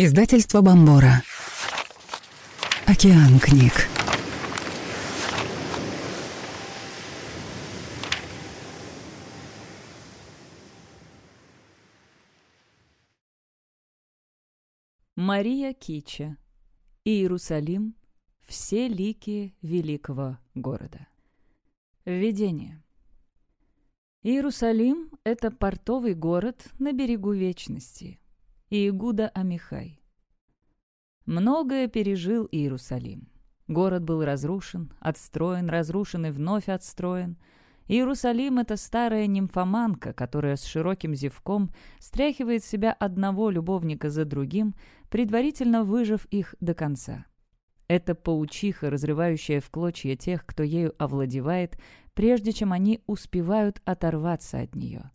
Издательство Бомбора. Океан книг. Мария Кича. Иерусалим. Все лики великого города. Введение. Иерусалим — это портовый город на берегу Вечности. Иегуда Амихай. Многое пережил Иерусалим. Город был разрушен, отстроен, разрушен и вновь отстроен. Иерусалим — это старая нимфоманка, которая с широким зевком стряхивает себя одного любовника за другим, предварительно выжив их до конца. Это паучиха, разрывающая в клочья тех, кто ею овладевает, прежде чем они успевают оторваться от нее.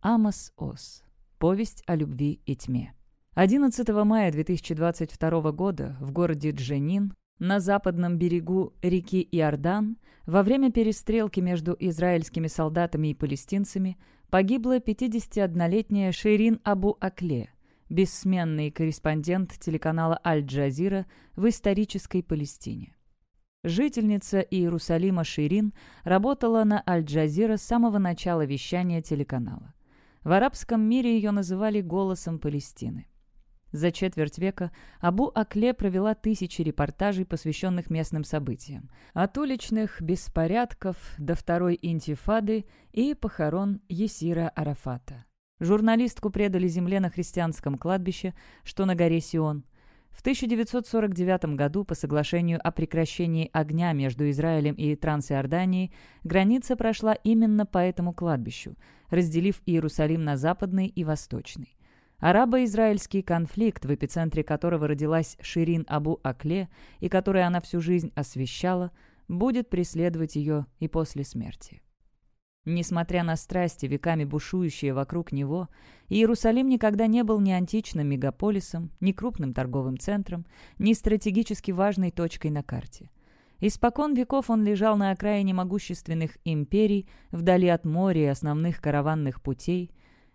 Амос Ос. Повесть о любви и тьме. 11 мая 2022 года в городе Дженин на западном берегу реки Иордан во время перестрелки между израильскими солдатами и палестинцами погибла 51-летняя Ширин Абу Акле, бессменный корреспондент телеканала Аль-Джазира в исторической Палестине. Жительница Иерусалима Ширин работала на Аль-Джазира с самого начала вещания телеканала. В арабском мире ее называли «голосом Палестины». За четверть века Абу Акле провела тысячи репортажей, посвященных местным событиям. От уличных беспорядков до второй интифады и похорон Есира Арафата. Журналистку предали земле на христианском кладбище, что на горе Сион. В 1949 году по соглашению о прекращении огня между Израилем и Трансиорданией граница прошла именно по этому кладбищу, разделив Иерусалим на западный и восточный. Арабо-израильский конфликт, в эпицентре которого родилась Ширин Абу Акле и который она всю жизнь освещала, будет преследовать ее и после смерти. Несмотря на страсти, веками бушующие вокруг него, Иерусалим никогда не был ни античным мегаполисом, ни крупным торговым центром, ни стратегически важной точкой на карте. Испокон веков он лежал на окраине могущественных империй, вдали от моря и основных караванных путей.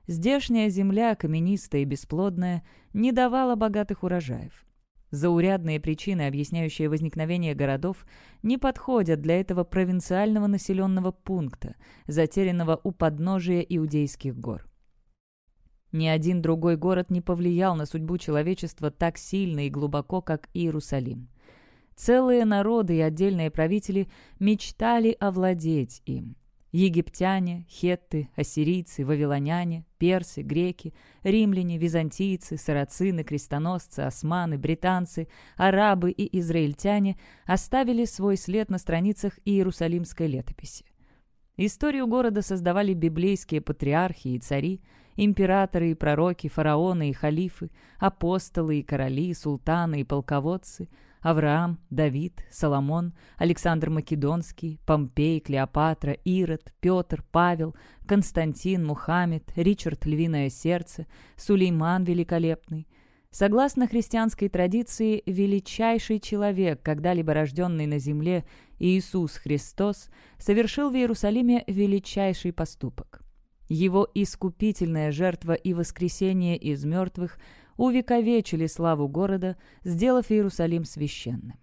Здешняя земля, каменистая и бесплодная, не давала богатых урожаев. Заурядные причины, объясняющие возникновение городов, не подходят для этого провинциального населенного пункта, затерянного у подножия Иудейских гор. Ни один другой город не повлиял на судьбу человечества так сильно и глубоко, как Иерусалим. Целые народы и отдельные правители мечтали овладеть им. Египтяне, хетты, ассирийцы, вавилоняне, персы, греки, римляне, византийцы, сарацины, крестоносцы, османы, британцы, арабы и израильтяне оставили свой след на страницах Иерусалимской летописи. Историю города создавали библейские патриархи и цари, императоры и пророки, фараоны и халифы, апостолы и короли, султаны и полководцы – Авраам, Давид, Соломон, Александр Македонский, Помпей, Клеопатра, Ирод, Петр, Павел, Константин, Мухаммед, Ричард Львиное Сердце, Сулейман Великолепный. Согласно христианской традиции, величайший человек, когда-либо рожденный на земле, Иисус Христос, совершил в Иерусалиме величайший поступок. Его искупительная жертва и воскресение из мертвых – увековечили славу города, сделав Иерусалим священным.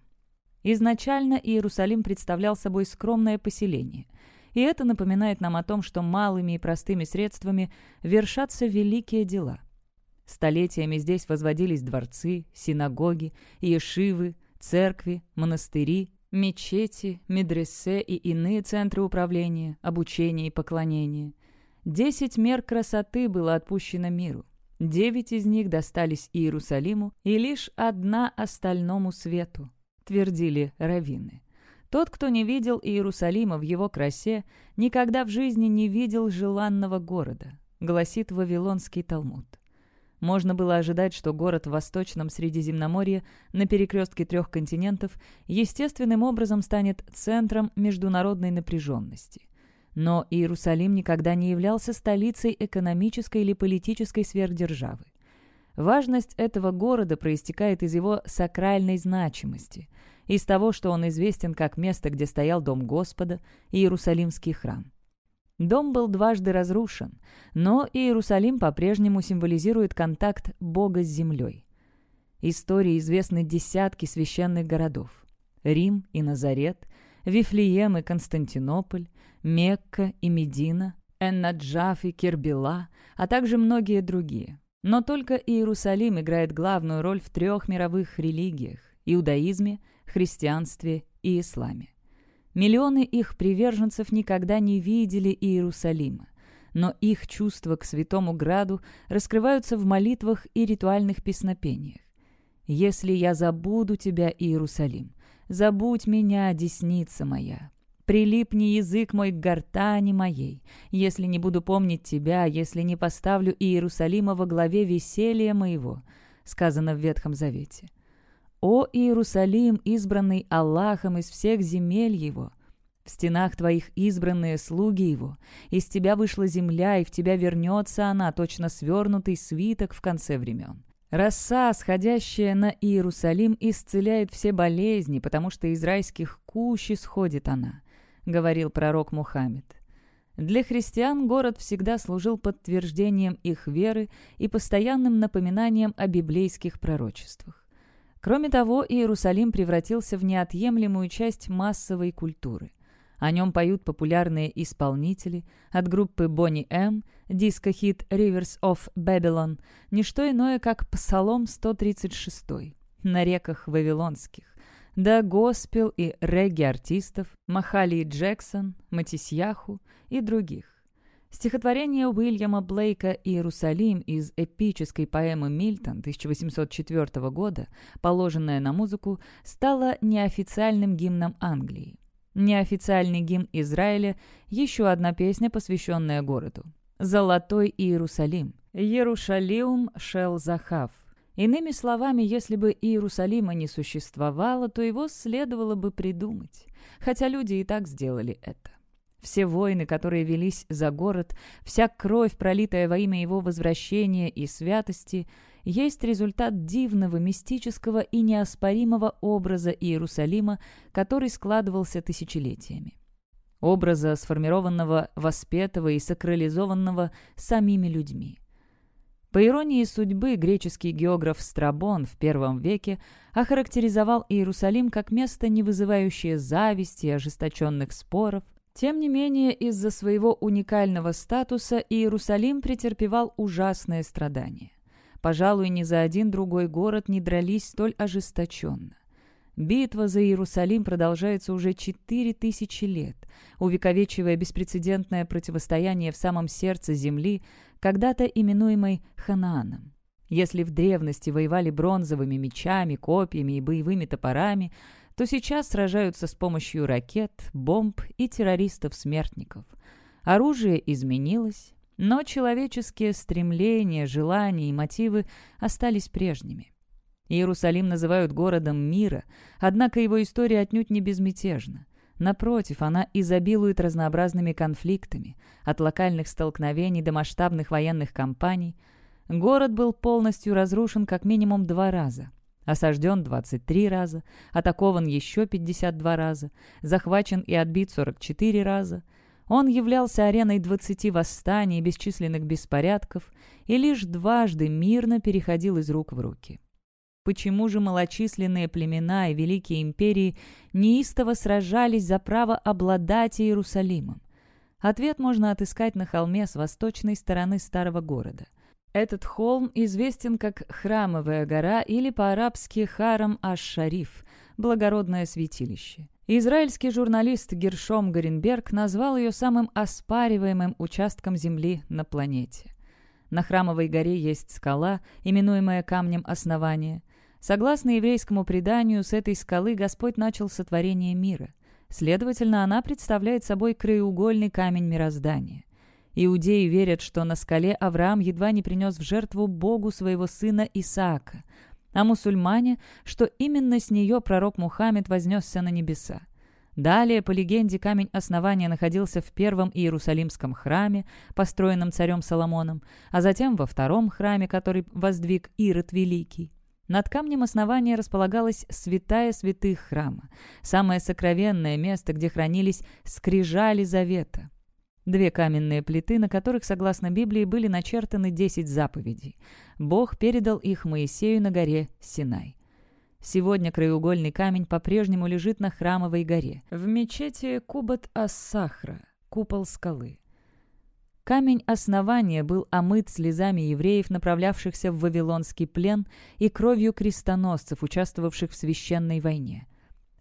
Изначально Иерусалим представлял собой скромное поселение, и это напоминает нам о том, что малыми и простыми средствами вершатся великие дела. Столетиями здесь возводились дворцы, синагоги, ешивы, церкви, монастыри, мечети, медресе и иные центры управления, обучения и поклонения. Десять мер красоты было отпущено миру. Девять из них достались Иерусалиму, и лишь одна остальному свету, твердили раввины. Тот, кто не видел Иерусалима в его красе, никогда в жизни не видел желанного города, гласит Вавилонский Талмуд. Можно было ожидать, что город в Восточном Средиземноморье на перекрестке трех континентов естественным образом станет центром международной напряженности. Но Иерусалим никогда не являлся столицей экономической или политической сверхдержавы. Важность этого города проистекает из его сакральной значимости, из того, что он известен как место, где стоял Дом Господа и Иерусалимский храм. Дом был дважды разрушен, но Иерусалим по-прежнему символизирует контакт Бога с землей. Истории известны десятки священных городов. Рим и Назарет, Вифлеем и Константинополь, Мекка и Медина, Эннаджаф и Кирбела, а также многие другие. Но только Иерусалим играет главную роль в трех мировых религиях – иудаизме, христианстве и исламе. Миллионы их приверженцев никогда не видели Иерусалима, но их чувства к Святому Граду раскрываются в молитвах и ритуальных песнопениях. «Если я забуду тебя, Иерусалим, забудь меня, десница моя, Прилипни язык мой к гортани моей, если не буду помнить тебя, если не поставлю Иерусалима во главе веселья моего», сказано в Ветхом Завете. «О Иерусалим, избранный Аллахом из всех земель его! В стенах твоих избранные слуги его, из тебя вышла земля, и в тебя вернется она, точно свернутый свиток в конце времен». Роса, сходящая на Иерусалим, исцеляет все болезни, потому что из райских кущ исходит она. — говорил пророк Мухаммед. Для христиан город всегда служил подтверждением их веры и постоянным напоминанием о библейских пророчествах. Кроме того, Иерусалим превратился в неотъемлемую часть массовой культуры. О нем поют популярные исполнители от группы Бонни М, диско-хит «Rivers of Babylon», не что иное, как Псалом 136 на реках Вавилонских до госпел и регги-артистов Махали Джексон, Матисьяху и других. Стихотворение Уильяма Блейка «Иерусалим» из эпической поэмы «Мильтон» 1804 года, положенное на музыку, стало неофициальным гимном Англии. Неофициальный гимн Израиля – еще одна песня, посвященная городу. «Золотой Иерусалим» – «Ерушалиум шел захав» Иными словами, если бы Иерусалима не существовало, то его следовало бы придумать. Хотя люди и так сделали это. Все войны, которые велись за город, вся кровь, пролитая во имя его возвращения и святости, есть результат дивного, мистического и неоспоримого образа Иерусалима, который складывался тысячелетиями. Образа, сформированного, воспетого и сакрализованного самими людьми. По иронии судьбы, греческий географ Страбон в первом веке охарактеризовал Иерусалим как место, не вызывающее зависти и ожесточенных споров. Тем не менее, из-за своего уникального статуса Иерусалим претерпевал ужасные страдания. Пожалуй, ни за один другой город не дрались столь ожесточенно. Битва за Иерусалим продолжается уже четыре тысячи лет, увековечивая беспрецедентное противостояние в самом сердце земли, когда-то именуемой Ханааном. Если в древности воевали бронзовыми мечами, копьями и боевыми топорами, то сейчас сражаются с помощью ракет, бомб и террористов-смертников. Оружие изменилось, но человеческие стремления, желания и мотивы остались прежними. Иерусалим называют городом мира, однако его история отнюдь не безмятежна. Напротив, она изобилует разнообразными конфликтами, от локальных столкновений до масштабных военных кампаний. Город был полностью разрушен как минимум два раза. Осажден 23 раза, атакован еще 52 раза, захвачен и отбит 44 раза. Он являлся ареной 20 восстаний и бесчисленных беспорядков и лишь дважды мирно переходил из рук в руки. Почему же малочисленные племена и великие империи неистово сражались за право обладать Иерусалимом? Ответ можно отыскать на холме с восточной стороны старого города. Этот холм известен как Храмовая гора или по-арабски Харам аш-Шариф, благородное святилище. Израильский журналист Гершом Горенберг назвал ее самым оспариваемым участком земли на планете. На Храмовой горе есть скала, именуемая камнем основания. Согласно еврейскому преданию, с этой скалы Господь начал сотворение мира. Следовательно, она представляет собой краеугольный камень мироздания. Иудеи верят, что на скале Авраам едва не принес в жертву Богу своего сына Исаака, а мусульмане, что именно с нее пророк Мухаммед вознесся на небеса. Далее, по легенде, камень основания находился в первом Иерусалимском храме, построенном царем Соломоном, а затем во втором храме, который воздвиг Ирод Великий. Над камнем основания располагалась святая святых храма, самое сокровенное место, где хранились скрижали завета. Две каменные плиты, на которых, согласно Библии, были начертаны десять заповедей. Бог передал их Моисею на горе Синай. Сегодня краеугольный камень по-прежнему лежит на Храмовой горе, в мечети Кубат-ас-Сахра, купол скалы. Камень основания был омыт слезами евреев, направлявшихся в Вавилонский плен, и кровью крестоносцев, участвовавших в священной войне.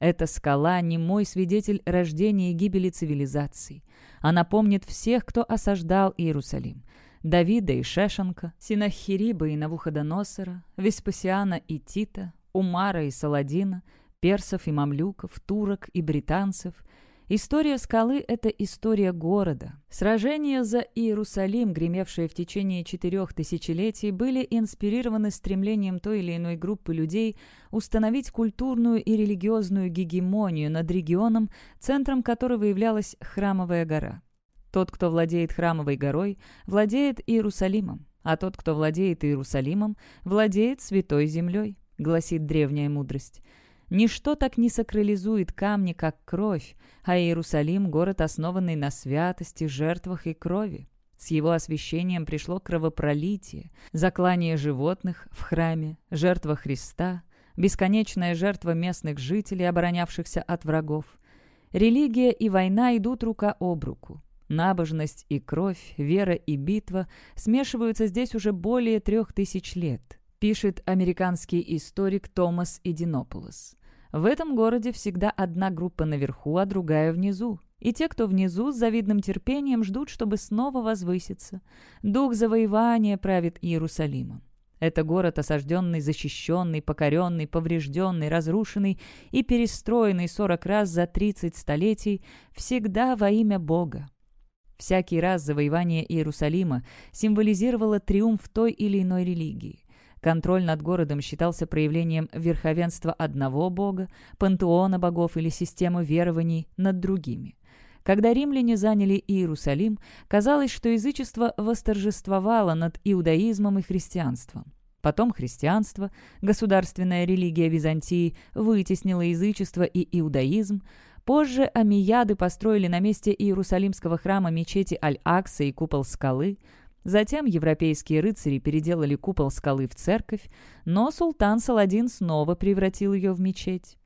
Эта скала не мой свидетель рождения и гибели цивилизаций. Она помнит всех, кто осаждал Иерусалим. Давида и Шешенка, Синахириба и Навуходоносора, Веспасиана и Тита, Умара и Саладина, персов и мамлюков, турок и британцев – История скалы — это история города. Сражения за Иерусалим, гремевшие в течение четырех тысячелетий, были инспирированы стремлением той или иной группы людей установить культурную и религиозную гегемонию над регионом, центром которого являлась Храмовая гора. Тот, кто владеет Храмовой горой, владеет Иерусалимом, а тот, кто владеет Иерусалимом, владеет Святой Землей, гласит древняя мудрость. Ничто так не сакрализует камни, как кровь, а Иерусалим — город, основанный на святости, жертвах и крови. С его освящением пришло кровопролитие, заклание животных в храме, жертва Христа, бесконечная жертва местных жителей, оборонявшихся от врагов. Религия и война идут рука об руку. Набожность и кровь, вера и битва смешиваются здесь уже более трех тысяч лет, пишет американский историк Томас Эдинополос. В этом городе всегда одна группа наверху, а другая внизу. И те, кто внизу, с завидным терпением ждут, чтобы снова возвыситься. Дух завоевания правит Иерусалимом. Это город, осажденный, защищенный, покоренный, поврежденный, разрушенный и перестроенный сорок раз за тридцать столетий, всегда во имя Бога. Всякий раз завоевание Иерусалима символизировало триумф той или иной религии. Контроль над городом считался проявлением верховенства одного бога, пантеона богов или системы верований над другими. Когда римляне заняли Иерусалим, казалось, что язычество восторжествовало над иудаизмом и христианством. Потом христианство, государственная религия Византии, вытеснило язычество и иудаизм. Позже амияды построили на месте Иерусалимского храма мечети Аль-Акса и купол скалы – Затем европейские рыцари переделали купол скалы в церковь, но султан Саладин снова превратил ее в мечеть.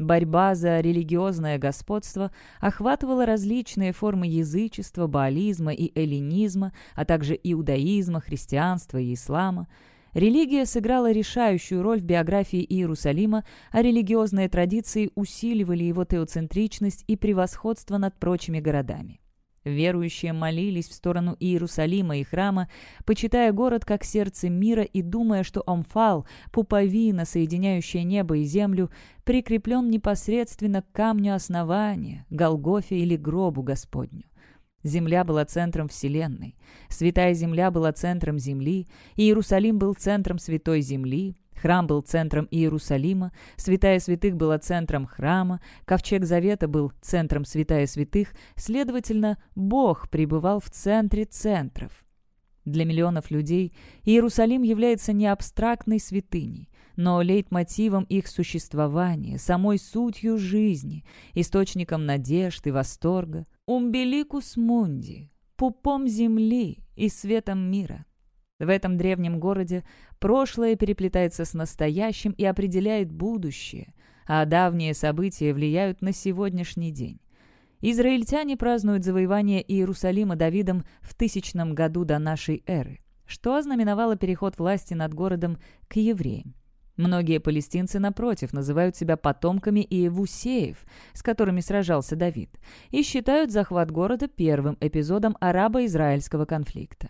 Борьба за религиозное господство охватывала различные формы язычества, баализма и эллинизма, а также иудаизма, христианства и ислама. Религия сыграла решающую роль в биографии Иерусалима, а религиозные традиции усиливали его теоцентричность и превосходство над прочими городами. Верующие молились в сторону Иерусалима и храма, почитая город как сердце мира и думая, что Омфал, пуповина, соединяющая небо и землю, прикреплен непосредственно к камню основания, Голгофе или гробу Господню. Земля была центром Вселенной, Святая Земля была центром Земли, Иерусалим был центром Святой Земли, Храм был центром Иерусалима, Святая Святых была центром храма, Ковчег Завета был центром Святая Святых, следовательно, Бог пребывал в центре центров. Для миллионов людей Иерусалим является не абстрактной святыней, но лейтмотивом их существования, самой сутью жизни, источником надежд и восторга, умбеликус мунди, пупом земли и светом мира. В этом древнем городе прошлое переплетается с настоящим и определяет будущее, а давние события влияют на сегодняшний день. Израильтяне празднуют завоевание Иерусалима Давидом в тысячном году до нашей эры, что ознаменовало переход власти над городом к евреям. Многие палестинцы, напротив, называют себя потомками Иевусеев, с которыми сражался Давид, и считают захват города первым эпизодом арабо-израильского конфликта.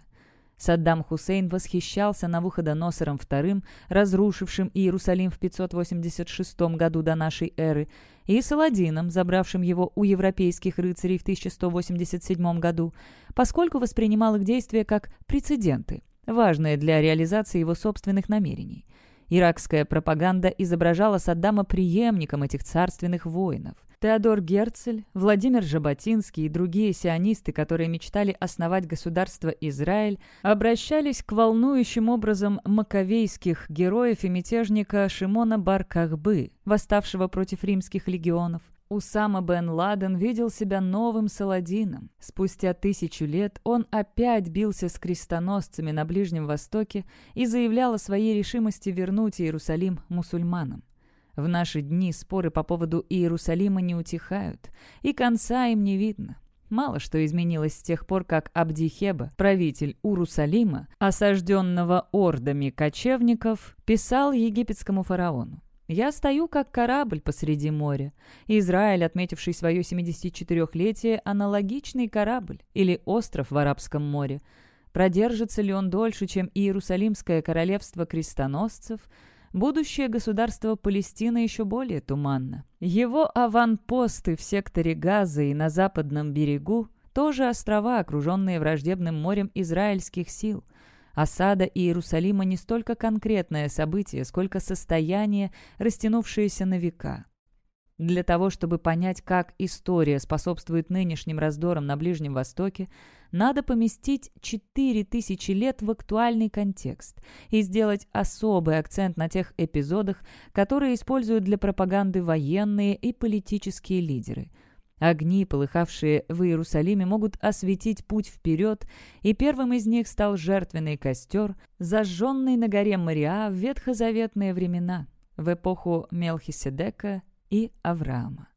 Саддам Хусейн восхищался Навуходоносором II, разрушившим Иерусалим в 586 году до нашей эры, и Саладином, забравшим его у европейских рыцарей в 1187 году, поскольку воспринимал их действия как прецеденты, важные для реализации его собственных намерений. Иракская пропаганда изображала Саддама преемником этих царственных воинов. Теодор Герцель, Владимир Жаботинский и другие сионисты, которые мечтали основать государство Израиль, обращались к волнующим образом маковейских героев и мятежника Шимона Бар-Кахбы, восставшего против римских легионов. Усама бен Ладен видел себя новым Саладином. Спустя тысячу лет он опять бился с крестоносцами на Ближнем Востоке и заявлял о своей решимости вернуть Иерусалим мусульманам. В наши дни споры по поводу Иерусалима не утихают, и конца им не видно. Мало что изменилось с тех пор, как Абдихеба, правитель Урусалима, осажденного ордами кочевников, писал египетскому фараону. «Я стою, как корабль посреди моря. Израиль, отметивший свое 74-летие, аналогичный корабль или остров в Арабском море. Продержится ли он дольше, чем Иерусалимское королевство крестоносцев – будущее государства Палестина еще более туманно. Его аванпосты в секторе Газа и на западном берегу тоже острова, окруженные враждебным морем израильских сил. Осада Иерусалима не столько конкретное событие, сколько состояние, растянувшееся на века. Для того, чтобы понять, как история способствует нынешним раздорам на Ближнем Востоке, надо поместить 4000 лет в актуальный контекст и сделать особый акцент на тех эпизодах, которые используют для пропаганды военные и политические лидеры. Огни, полыхавшие в Иерусалиме, могут осветить путь вперед, и первым из них стал жертвенный костер, зажженный на горе Мариа в ветхозаветные времена, в эпоху Мелхиседека и Авраама.